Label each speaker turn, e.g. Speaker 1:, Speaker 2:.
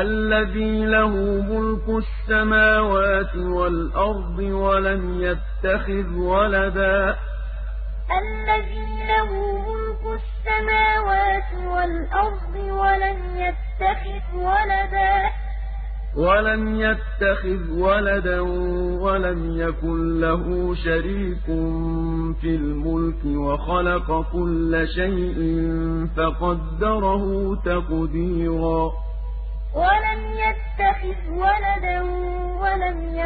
Speaker 1: الذي له ملك السماوات والأرض ولم
Speaker 2: يتخذ ولدا
Speaker 3: الذي له ملك السماوات والأرض ولم يتخذ ولدا
Speaker 1: ولم يتخذ ولدا ولم يكن له شريك في الملك وخلق كل شيء فقدره تقديرا ولم ولم يتخذ ولدا يكن له شريك في الملك وخلق كل شيء فقدره تقديرا